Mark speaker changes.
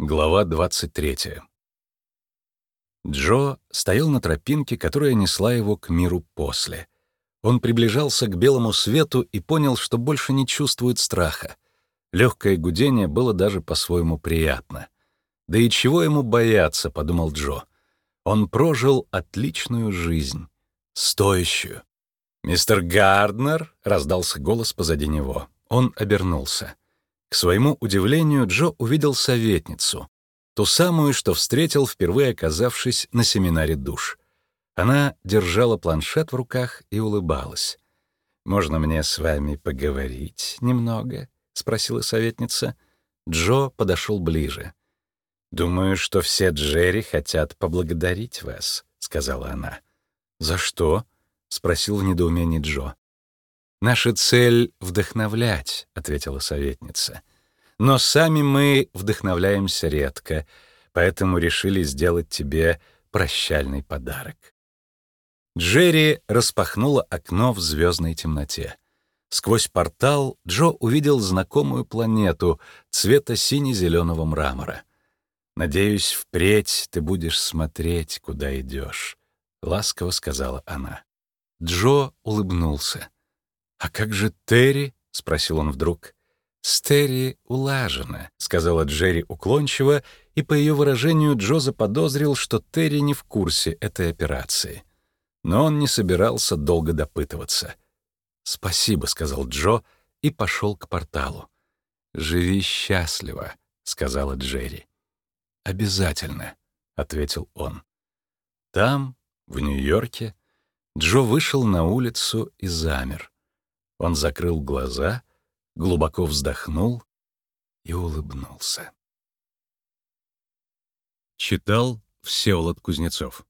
Speaker 1: Глава 23. Джо стоял на тропинке, которая несла его к миру после. Он приближался к белому свету и понял, что больше не чувствует страха. Легкое гудение было даже по-своему приятно. «Да и чего ему бояться?» — подумал Джо. Он прожил отличную жизнь, стоящую. «Мистер Гарднер!» — раздался голос позади него. Он обернулся. К своему удивлению, Джо увидел советницу, ту самую, что встретил, впервые оказавшись на семинаре душ. Она держала планшет в руках и улыбалась. «Можно мне с вами поговорить немного?» — спросила советница. Джо подошел ближе. «Думаю, что все Джерри хотят поблагодарить вас», — сказала она. «За что?» — спросил в недоумении Джо. «Наша цель — вдохновлять», — ответила советница. «Но сами мы вдохновляемся редко, поэтому решили сделать тебе прощальный подарок». Джерри распахнула окно в звездной темноте. Сквозь портал Джо увидел знакомую планету цвета сине-зеленого мрамора. «Надеюсь, впредь ты будешь смотреть, куда идешь», — ласково сказала она. Джо улыбнулся. «А как же Терри?» — спросил он вдруг. «С Терри улажено», — сказала Джерри уклончиво, и по ее выражению Джо заподозрил, что Терри не в курсе этой операции. Но он не собирался долго допытываться. «Спасибо», — сказал Джо и пошел к порталу. «Живи счастливо», — сказала Джерри. «Обязательно», — ответил он. Там, в Нью-Йорке, Джо вышел на улицу и замер. Он закрыл глаза, глубоко вздохнул и улыбнулся. Читал Всеволод Кузнецов